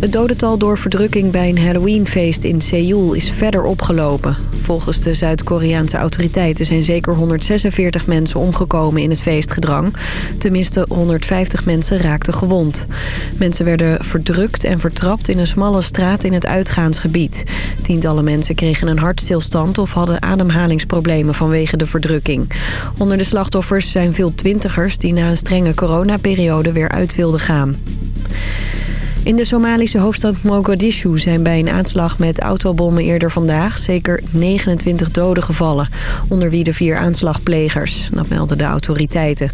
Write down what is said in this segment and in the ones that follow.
Het dodental door verdrukking bij een Halloweenfeest in Seoul is verder opgelopen. Volgens de Zuid-Koreaanse autoriteiten zijn zeker 146 mensen omgekomen in het feestgedrang. Tenminste 150 mensen raakten gewond. Mensen werden verdrukt en vertrapt in een smalle straat in het uitgaansgebied. Tientallen mensen kregen een hartstilstand of hadden ademhalingsproblemen vanwege de verdrukking. Onder de slachtoffers zijn veel twintigers die na een strenge coronaperiode weer uit wilden gaan. In de Somalische hoofdstad Mogadishu zijn bij een aanslag met autobommen eerder vandaag zeker 29 doden gevallen, onder wie de vier aanslagplegers. Dat melden de autoriteiten.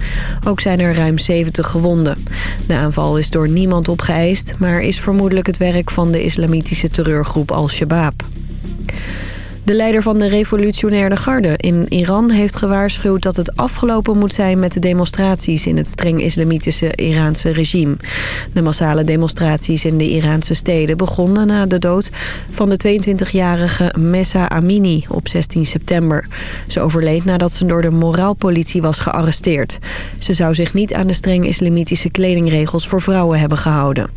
Ook zijn er ruim 70 gewonden. De aanval is door niemand opgeëist, maar is vermoedelijk het werk van de islamitische terreurgroep Al-Shabaab. De leider van de revolutionaire garde in Iran heeft gewaarschuwd dat het afgelopen moet zijn met de demonstraties in het streng islamitische Iraanse regime. De massale demonstraties in de Iraanse steden begonnen na de dood van de 22-jarige Messa Amini op 16 september. Ze overleed nadat ze door de moraalpolitie was gearresteerd. Ze zou zich niet aan de streng islamitische kledingregels voor vrouwen hebben gehouden.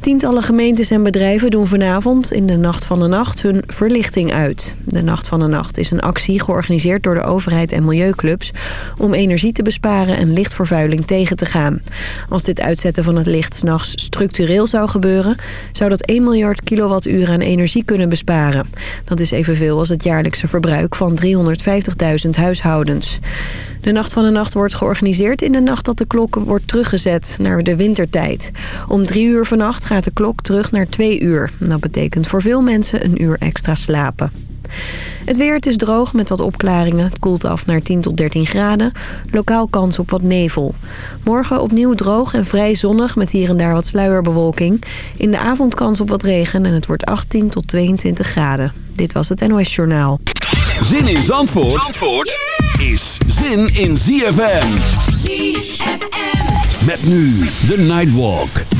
Tientallen gemeentes en bedrijven doen vanavond in de Nacht van de Nacht hun verlichting uit. De Nacht van de Nacht is een actie georganiseerd door de overheid en milieuclubs... om energie te besparen en lichtvervuiling tegen te gaan. Als dit uitzetten van het licht s'nachts structureel zou gebeuren... zou dat 1 miljard kilowattuur aan energie kunnen besparen. Dat is evenveel als het jaarlijkse verbruik van 350.000 huishoudens. De Nacht van de Nacht wordt georganiseerd in de nacht dat de klok wordt teruggezet naar de wintertijd. Om drie uur vannacht gaat de klok terug naar twee uur. Dat betekent voor veel mensen een uur extra slapen. Het weer, het is droog met wat opklaringen. Het koelt af naar 10 tot 13 graden. Lokaal kans op wat nevel. Morgen opnieuw droog en vrij zonnig met hier en daar wat sluierbewolking. In de avond kans op wat regen en het wordt 18 tot 22 graden. Dit was het NOS Journaal. Zin in Zandvoort, Zandvoort is zin in ZFM. ZFM. Met nu de Nightwalk.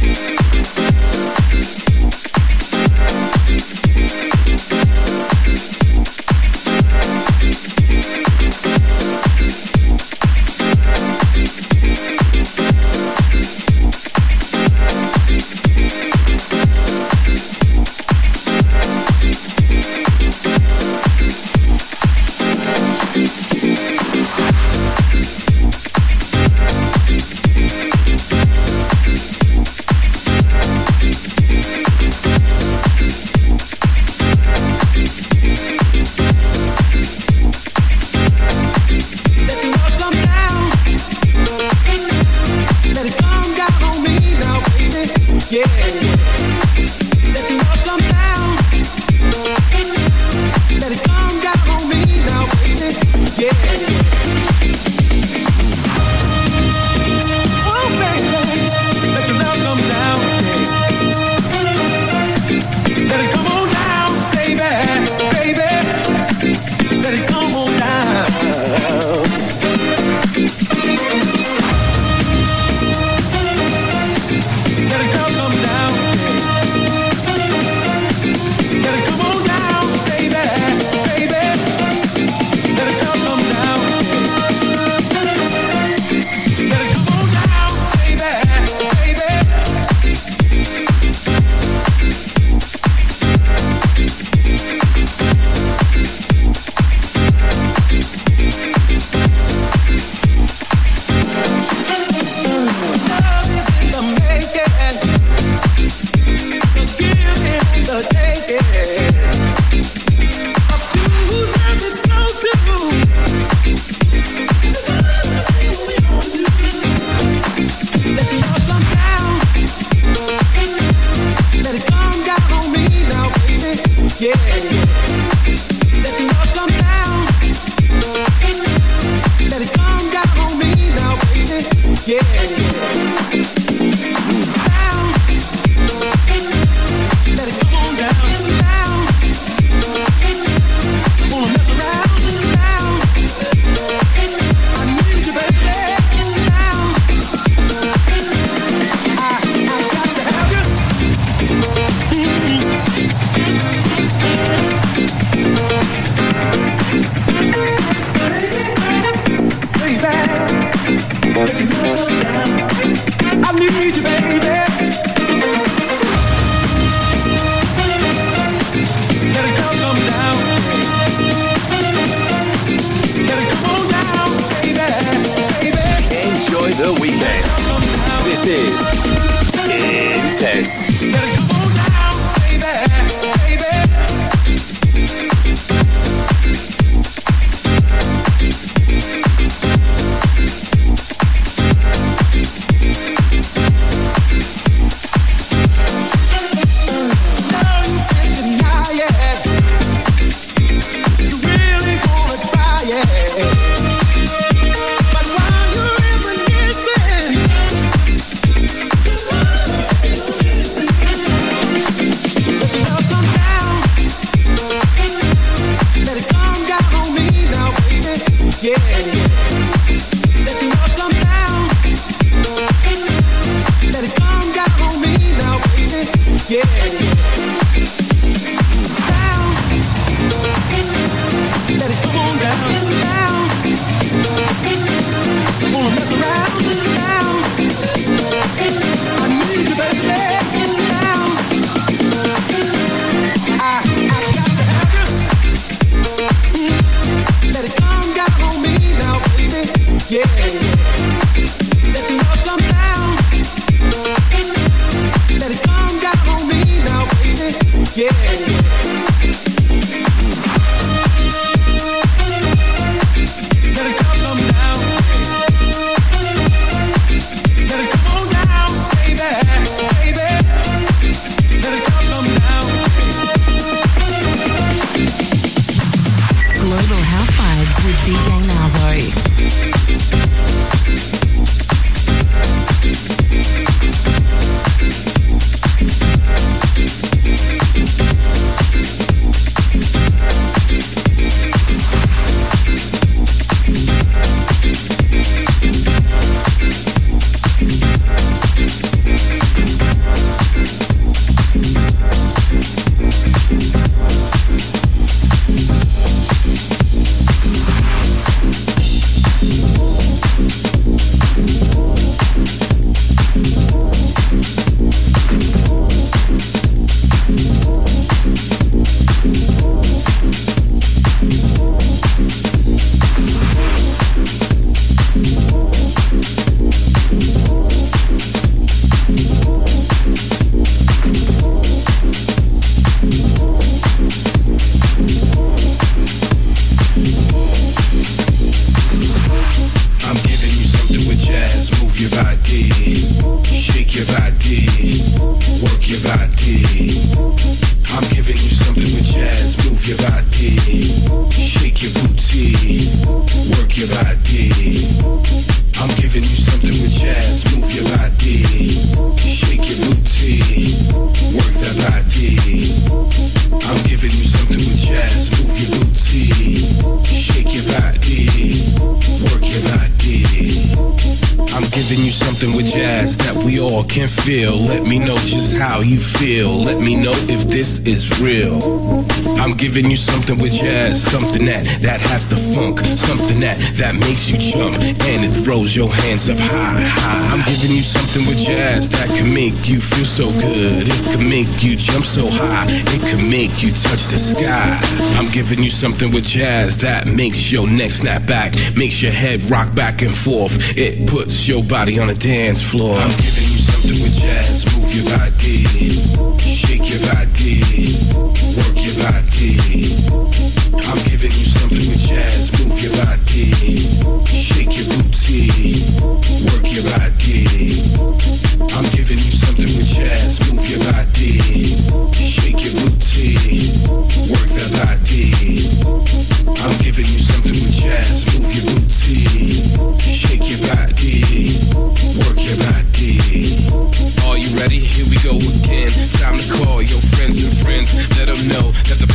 This is Intense. Giving you something with jazz, something that that has the funk, something that that makes you jump and it throws your hands up high, high. I'm giving you something with jazz that can make you feel so good. It can make you jump so high. It can make you touch the sky. I'm giving you something with jazz that makes your neck snap back, makes your head rock back and forth. It puts your body on a dance floor. I'm giving you something with jazz. Move your body, shake your body, I'm giving you something with jazz. Move your body, shake your booty, work your body.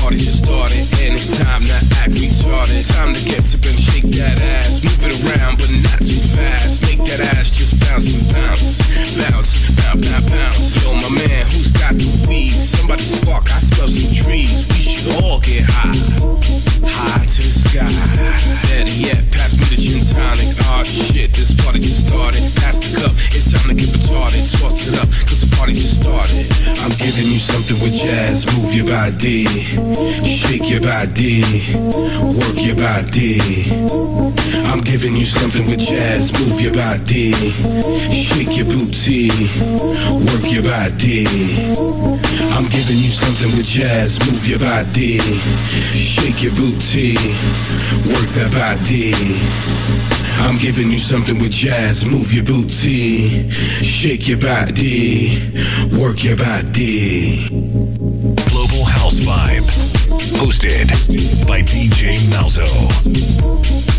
party just started, and it's time to act retarded. Time to get up and shake that ass, move it around, but not too fast. Make that ass just bounce and bounce, bounce, bounce, bounce, bounce. Yo, my man, who's got the weed? Somebody spark, I smell some trees. We should all get high, high to the sky. Better yet, pass me the gin tonic. Oh, shit, this party just started. Pass the cup, it's time to get retarded. Toss it up, cause the party just started. I'm giving you something with jazz. Move your body, shake your body, work your body. I'm giving you something with jazz. Move your body, shake your booty, work your body. I'm giving you something with jazz. Move your body, shake your booty, work that body. I'm giving you something with jazz. Move your booty, shake your body, work your body. Global House Vibes. Hosted by DJ Malzo.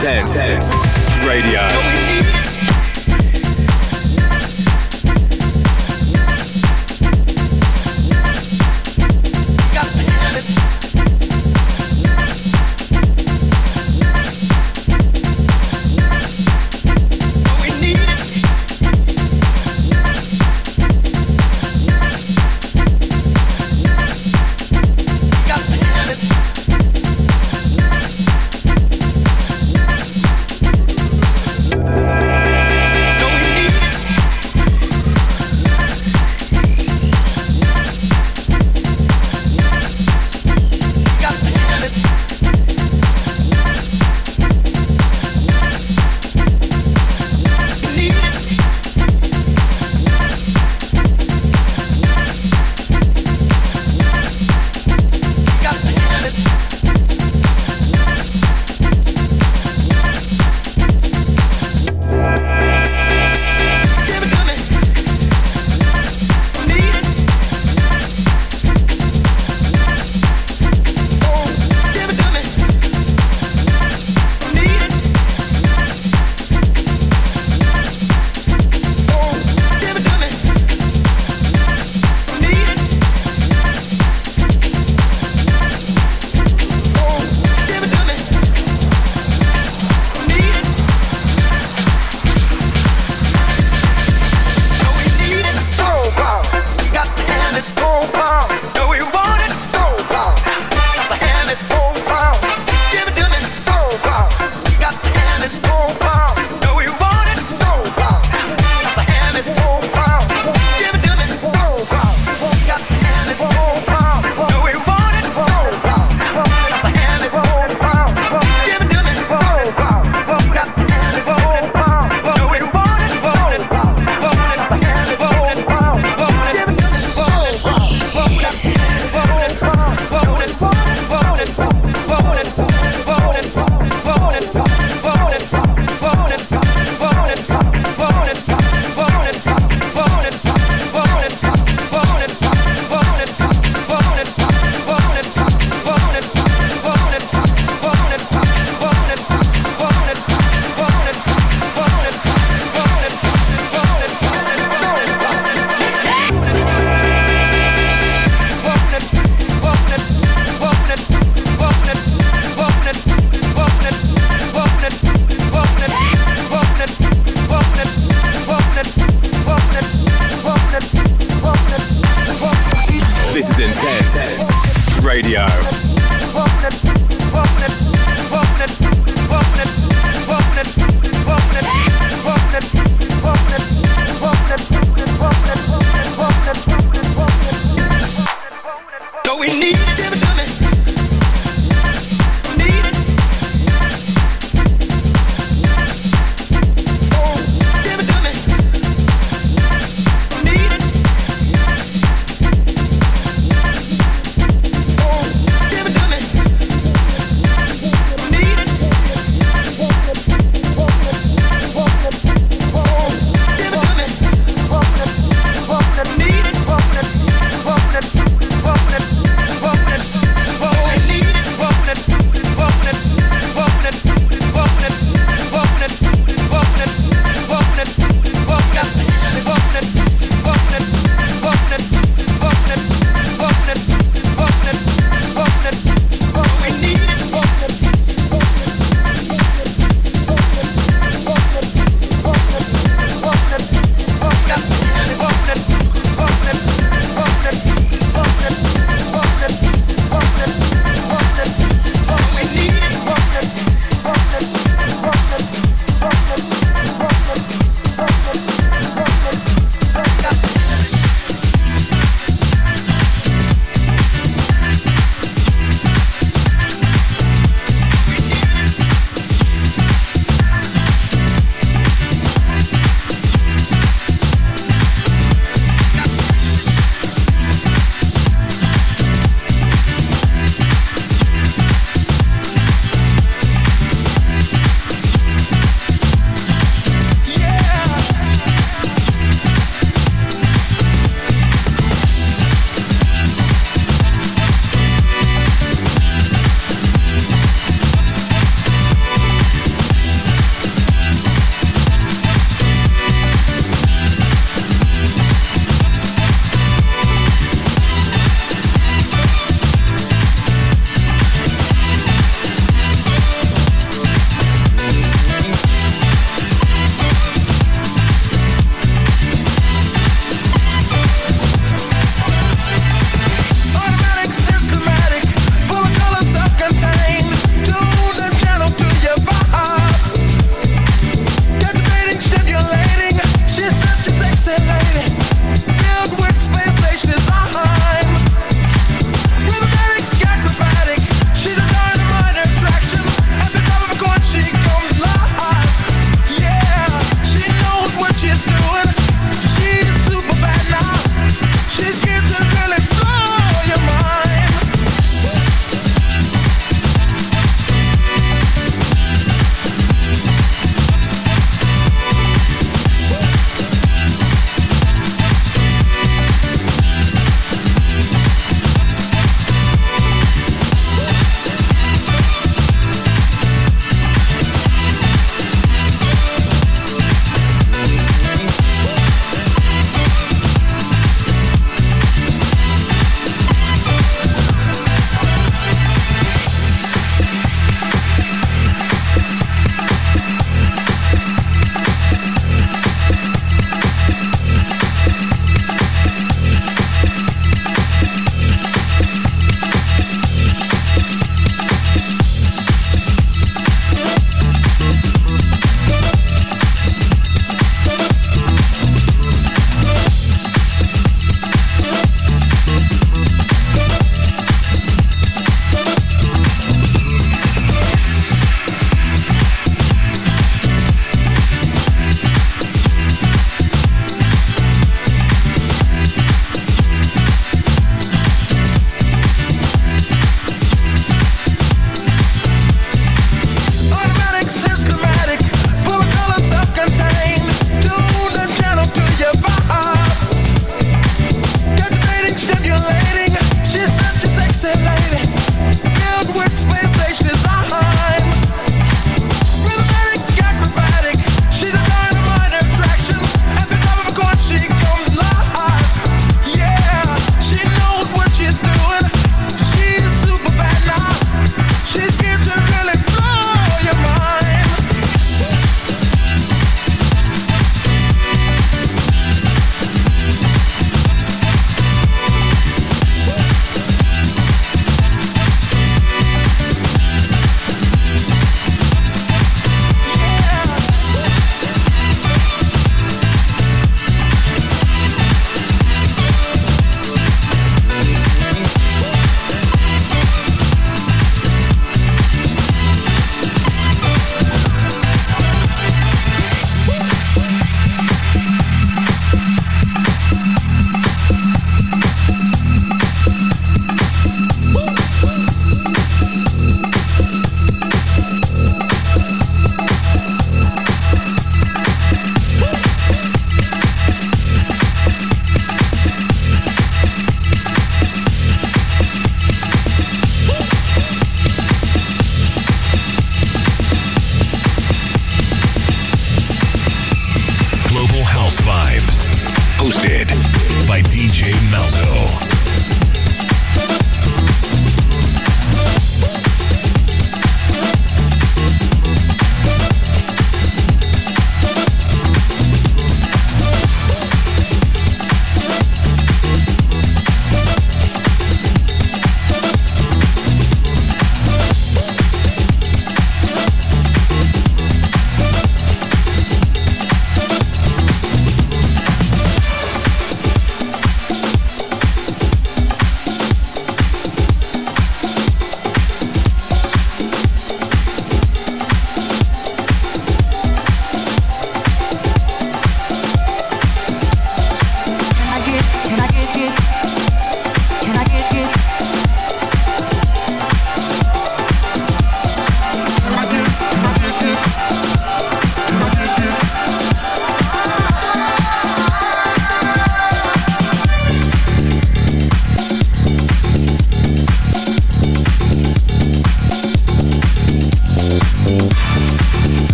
Intense Radio.